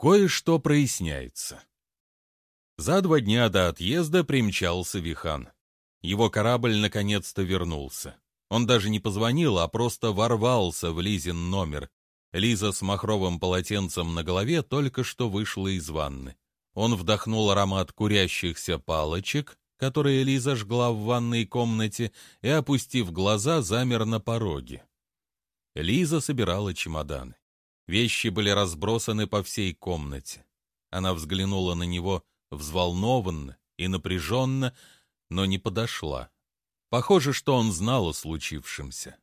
Кое-что проясняется. За два дня до отъезда примчался Вихан. Его корабль наконец-то вернулся. Он даже не позвонил, а просто ворвался в Лизин номер. Лиза с махровым полотенцем на голове только что вышла из ванны. Он вдохнул аромат курящихся палочек, которые Лиза жгла в ванной комнате, и, опустив глаза, замер на пороге. Лиза собирала чемоданы. Вещи были разбросаны по всей комнате. Она взглянула на него взволнованно и напряженно, но не подошла. Похоже, что он знал о случившемся.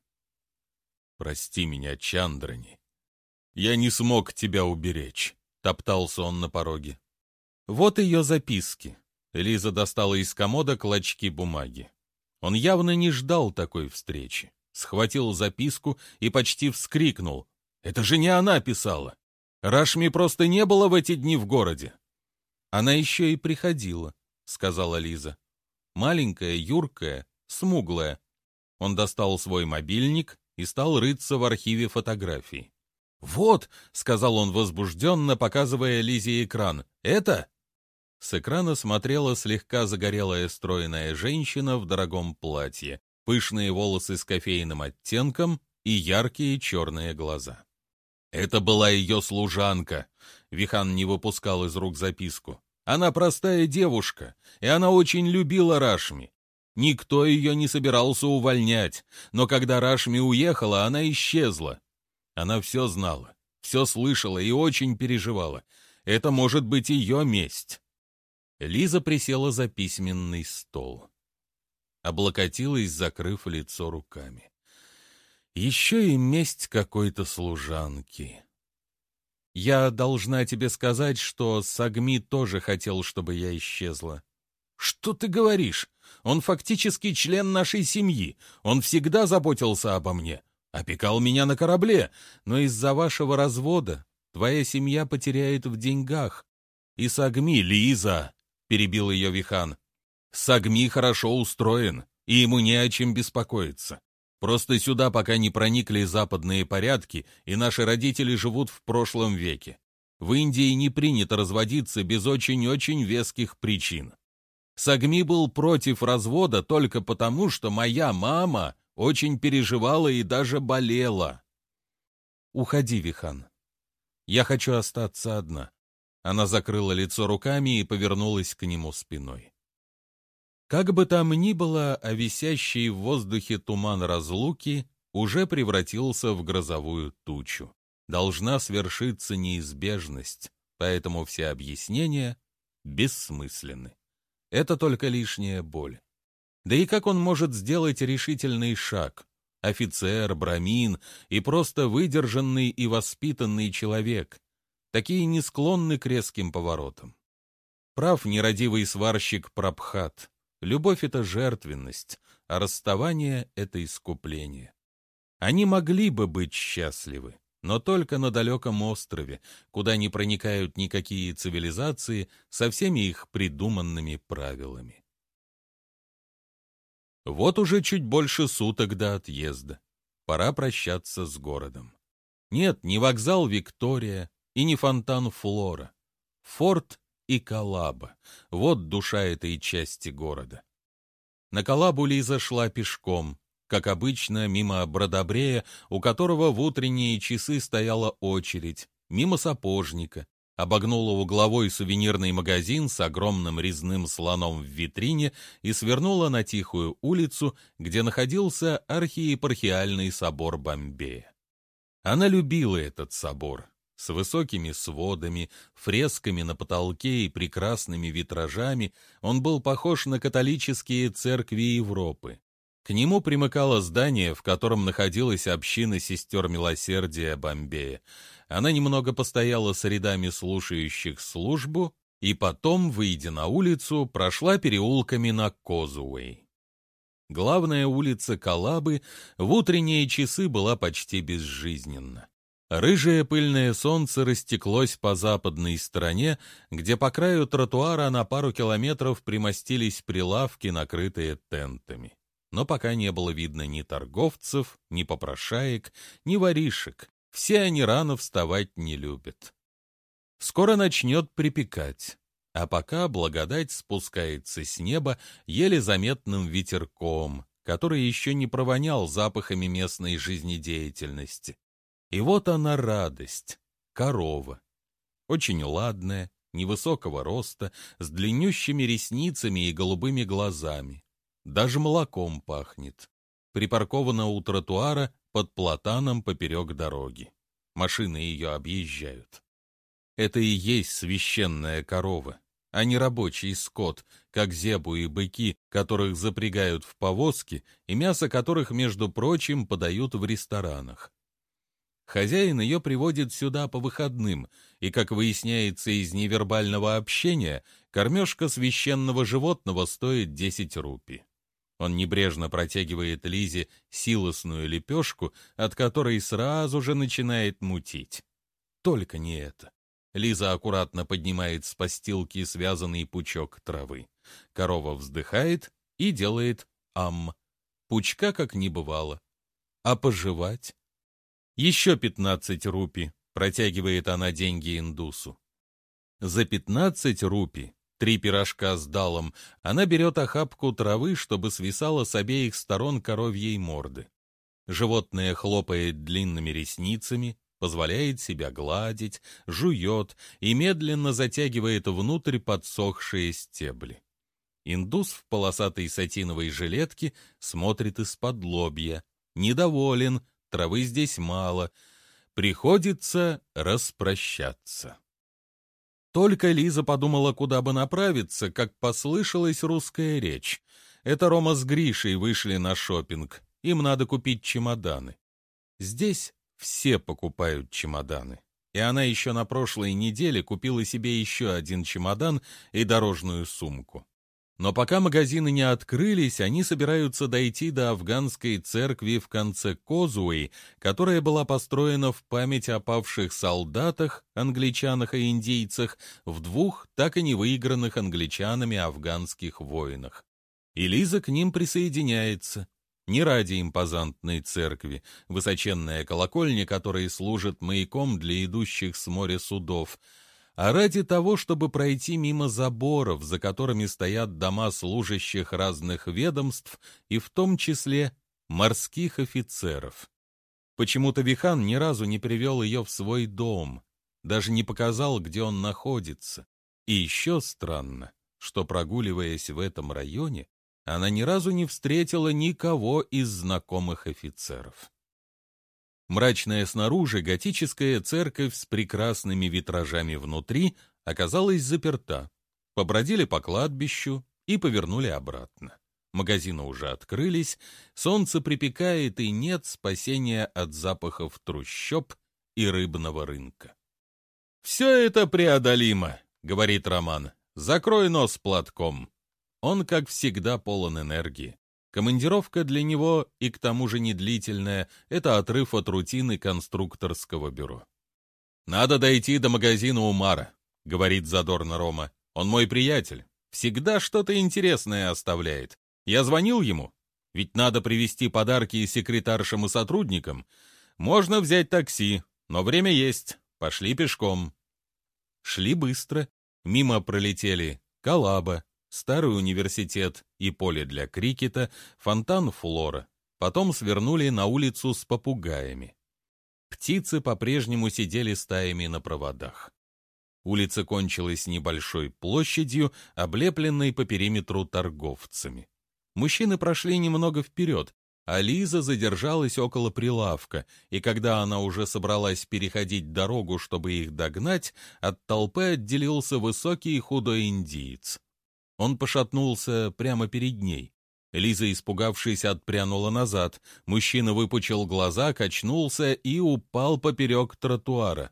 «Прости меня, Чандрани. Я не смог тебя уберечь», — топтался он на пороге. «Вот ее записки». Лиза достала из комода клочки бумаги. Он явно не ждал такой встречи. Схватил записку и почти вскрикнул. «Это же не она писала! Рашми просто не было в эти дни в городе!» «Она еще и приходила», — сказала Лиза. «Маленькая, юркая, смуглая». Он достал свой мобильник и стал рыться в архиве фотографий. «Вот», — сказал он возбужденно, показывая Лизе экран, — «это?» С экрана смотрела слегка загорелая стройная женщина в дорогом платье, пышные волосы с кофейным оттенком и яркие черные глаза. Это была ее служанка. Вихан не выпускал из рук записку. Она простая девушка, и она очень любила Рашми. Никто ее не собирался увольнять, но когда Рашми уехала, она исчезла. Она все знала, все слышала и очень переживала. Это может быть ее месть. Лиза присела за письменный стол. Облокотилась, закрыв лицо руками. Еще и месть какой-то служанки. Я должна тебе сказать, что Сагми тоже хотел, чтобы я исчезла. Что ты говоришь? Он фактически член нашей семьи. Он всегда заботился обо мне, опекал меня на корабле, но из-за вашего развода твоя семья потеряет в деньгах. И Сагми, Лиза, — перебил ее Вихан, — Сагми хорошо устроен, и ему не о чем беспокоиться. Просто сюда пока не проникли западные порядки, и наши родители живут в прошлом веке. В Индии не принято разводиться без очень-очень веских причин. Сагми был против развода только потому, что моя мама очень переживала и даже болела. «Уходи, Вихан. Я хочу остаться одна». Она закрыла лицо руками и повернулась к нему спиной. Как бы там ни было, а висящий в воздухе туман разлуки уже превратился в грозовую тучу. Должна свершиться неизбежность, поэтому все объяснения бессмысленны. Это только лишняя боль. Да и как он может сделать решительный шаг? Офицер, брамин и просто выдержанный и воспитанный человек. Такие не склонны к резким поворотам. Прав нерадивый сварщик Прабхат. Любовь — это жертвенность, а расставание — это искупление. Они могли бы быть счастливы, но только на далеком острове, куда не проникают никакие цивилизации со всеми их придуманными правилами. Вот уже чуть больше суток до отъезда. Пора прощаться с городом. Нет, не вокзал Виктория и не фонтан Флора. Форт и Калаба. Вот душа этой части города. На Калабу Лиза шла пешком, как обычно, мимо Бродобрея, у которого в утренние часы стояла очередь, мимо сапожника, обогнула угловой сувенирный магазин с огромным резным слоном в витрине и свернула на тихую улицу, где находился архиепархиальный собор Бомбея. Она любила этот собор, с высокими сводами, фресками на потолке и прекрасными витражами, он был похож на католические церкви Европы. К нему примыкало здание, в котором находилась община сестер милосердия Бомбея. Она немного постояла с рядами слушающих службу и потом, выйдя на улицу, прошла переулками на Козуэй. Главная улица Калабы в утренние часы была почти безжизненна. Рыжее пыльное солнце растеклось по западной стороне, где по краю тротуара на пару километров примостились прилавки, накрытые тентами. Но пока не было видно ни торговцев, ни попрошаек, ни воришек. Все они рано вставать не любят. Скоро начнет припекать, а пока благодать спускается с неба еле заметным ветерком, который еще не провонял запахами местной жизнедеятельности. И вот она радость — корова. Очень ладная, невысокого роста, с длиннющими ресницами и голубыми глазами. Даже молоком пахнет. Припаркована у тротуара под платаном поперек дороги. Машины ее объезжают. Это и есть священная корова, а не рабочий скот, как зебу и быки, которых запрягают в повозки и мясо которых, между прочим, подают в ресторанах. Хозяин ее приводит сюда по выходным, и, как выясняется из невербального общения, кормежка священного животного стоит 10 рупий. Он небрежно протягивает Лизе силосную лепешку, от которой сразу же начинает мутить. Только не это. Лиза аккуратно поднимает с постилки связанный пучок травы. Корова вздыхает и делает ам. Пучка как не бывало. А пожевать? Еще пятнадцать рупий, протягивает она деньги индусу. За пятнадцать рупий, три пирожка с далом, она берет охапку травы, чтобы свисала с обеих сторон коровьей морды. Животное хлопает длинными ресницами, позволяет себя гладить, жует и медленно затягивает внутрь подсохшие стебли. Индус в полосатой сатиновой жилетке смотрит из-под лобья. Недоволен, травы здесь мало. Приходится распрощаться. Только Лиза подумала, куда бы направиться, как послышалась русская речь. Это Рома с Гришей вышли на шопинг. Им надо купить чемоданы. Здесь все покупают чемоданы. И она еще на прошлой неделе купила себе еще один чемодан и дорожную сумку. Но пока магазины не открылись, они собираются дойти до афганской церкви в конце Козуэй, которая была построена в память о павших солдатах, англичанах и индейцах в двух так и не выигранных англичанами афганских войнах. И Лиза к ним присоединяется. Не ради импозантной церкви, высоченная колокольня, которая служит маяком для идущих с моря судов, а ради того, чтобы пройти мимо заборов, за которыми стоят дома служащих разных ведомств и в том числе морских офицеров. Почему-то Вихан ни разу не привел ее в свой дом, даже не показал, где он находится. И еще странно, что, прогуливаясь в этом районе, она ни разу не встретила никого из знакомых офицеров. Мрачная снаружи готическая церковь с прекрасными витражами внутри оказалась заперта. Побродили по кладбищу и повернули обратно. Магазины уже открылись, солнце припекает и нет спасения от запахов трущоб и рыбного рынка. «Все это преодолимо», — говорит Роман. «Закрой нос платком». Он, как всегда, полон энергии. Командировка для него, и к тому же недлительная, это отрыв от рутины конструкторского бюро. «Надо дойти до магазина Умара», — говорит задорно Рома. «Он мой приятель. Всегда что-то интересное оставляет. Я звонил ему. Ведь надо привезти подарки секретаршам и сотрудникам. Можно взять такси, но время есть. Пошли пешком». Шли быстро. Мимо пролетели Калаба, старый университет и поле для крикета, фонтан Флора. Потом свернули на улицу с попугаями. Птицы по-прежнему сидели стаями на проводах. Улица кончилась небольшой площадью, облепленной по периметру торговцами. Мужчины прошли немного вперед, а Лиза задержалась около прилавка, и когда она уже собралась переходить дорогу, чтобы их догнать, от толпы отделился высокий худой индиец. Он пошатнулся прямо перед ней. Лиза, испугавшись, отпрянула назад. Мужчина выпучил глаза, качнулся и упал поперек тротуара.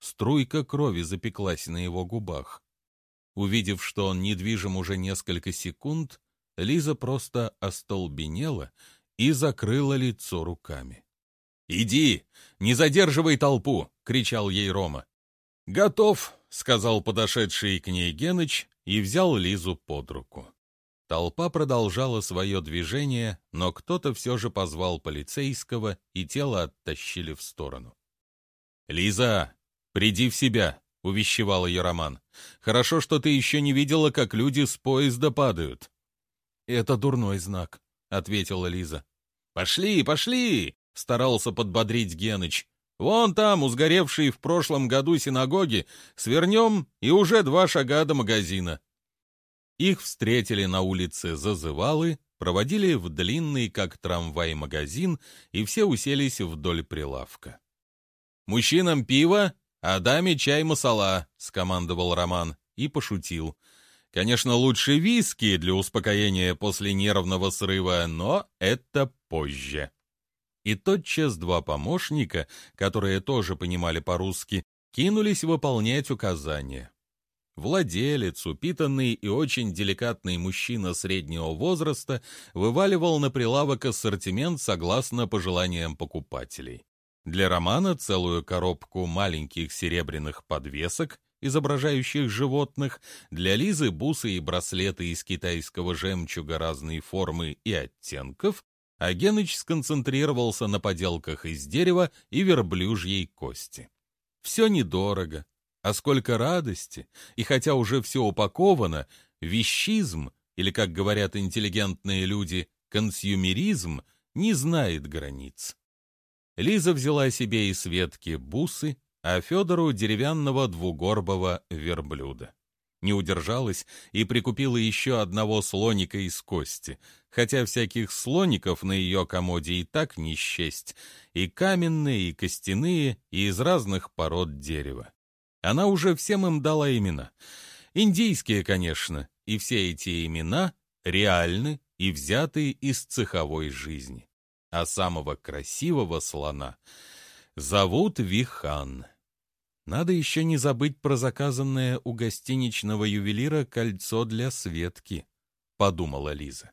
Струйка крови запеклась на его губах. Увидев, что он недвижим уже несколько секунд, Лиза просто остолбенела и закрыла лицо руками. «Иди! Не задерживай толпу!» — кричал ей Рома. «Готов!» — сказал подошедший к ней Геныч и взял Лизу под руку. Толпа продолжала свое движение, но кто-то все же позвал полицейского, и тело оттащили в сторону. «Лиза, приди в себя!» — увещевал ее Роман. «Хорошо, что ты еще не видела, как люди с поезда падают». «Это дурной знак», — ответила Лиза. «Пошли, пошли!» — старался подбодрить Геныч. «Вон там, у сгоревшей в прошлом году синагоги, свернем и уже два шага до магазина». Их встретили на улице Зазывалы, проводили в длинный, как трамвай, магазин, и все уселись вдоль прилавка. «Мужчинам пиво, а даме чай масала», — скомандовал Роман и пошутил. «Конечно, лучше виски для успокоения после нервного срыва, но это позже». И тотчас два помощника, которые тоже понимали по-русски, кинулись выполнять указания. Владелец, упитанный и очень деликатный мужчина среднего возраста, вываливал на прилавок ассортимент согласно пожеланиям покупателей. Для Романа целую коробку маленьких серебряных подвесок, изображающих животных, для Лизы бусы и браслеты из китайского жемчуга разной формы и оттенков, а Геныч сконцентрировался на поделках из дерева и верблюжьей кости. Все недорого, а сколько радости, и хотя уже все упаковано, вещизм, или, как говорят интеллигентные люди, консюмеризм, не знает границ. Лиза взяла себе и Светке бусы, а Федору деревянного двугорбого верблюда. Не удержалась и прикупила еще одного слоника из кости, хотя всяких слоников на ее комоде и так не счесть, и каменные, и костяные, и из разных пород дерева. Она уже всем им дала имена. Индийские, конечно, и все эти имена реальны и взяты из цеховой жизни. А самого красивого слона зовут Вихан. Надо еще не забыть про заказанное у гостиничного ювелира кольцо для Светки, подумала Лиза.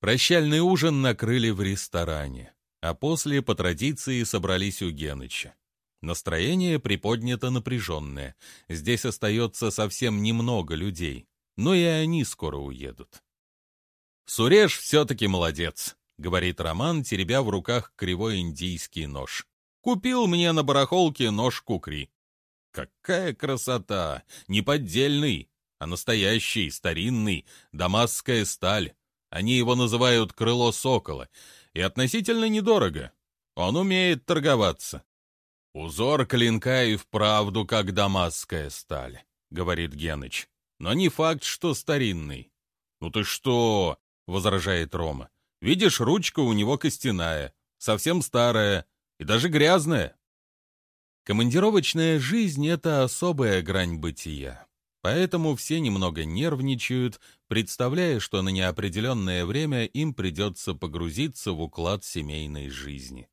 Прощальный ужин накрыли в ресторане, а после, по традиции, собрались у Геныча. Настроение приподнято напряженное. Здесь остается совсем немного людей, но и они скоро уедут. «Суреш все-таки молодец», — говорит Роман, теребя в руках кривой индийский нож. «Купил мне на барахолке нож кукри». «Какая красота! Не поддельный, а настоящий, старинный, дамасская сталь. Они его называют «крыло сокола», и относительно недорого. Он умеет торговаться. «Узор клинка и вправду как дамасская сталь», — говорит Геныч. «Но не факт, что старинный». «Ну ты что?» — возражает Рома. «Видишь, ручка у него костяная, совсем старая и даже грязная». Командировочная жизнь — это особая грань бытия. Поэтому все немного нервничают, представляя, что на неопределенное время им придется погрузиться в уклад семейной жизни.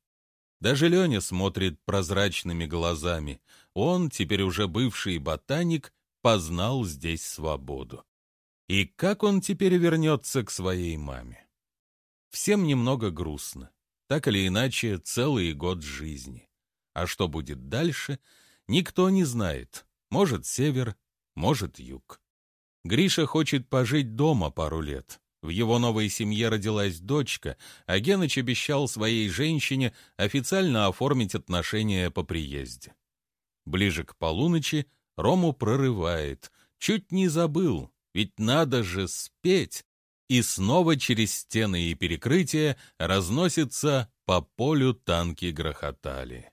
Даже Леня смотрит прозрачными глазами. Он, теперь уже бывший ботаник, познал здесь свободу. И как он теперь вернется к своей маме? Всем немного грустно. Так или иначе, целый год жизни. А что будет дальше, никто не знает. Может, север, может, юг. Гриша хочет пожить дома пару лет. В его новой семье родилась дочка, а Геныч обещал своей женщине официально оформить отношения по приезде. Ближе к полуночи Рому прорывает. Чуть не забыл, ведь надо же спеть. И снова через стены и перекрытия разносится по полю танки грохотали.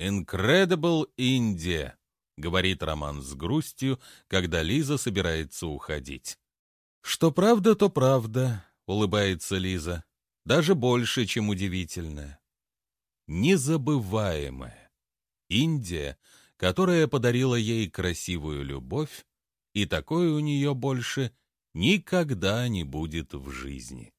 «Incredible India», — говорит Роман с грустью, когда Лиза собирается уходить. «Что правда, то правда», — улыбается Лиза. «Даже больше, чем удивительное». Незабываемая. Индия, которая подарила ей красивую любовь, и такой у нее больше никогда не будет в жизни.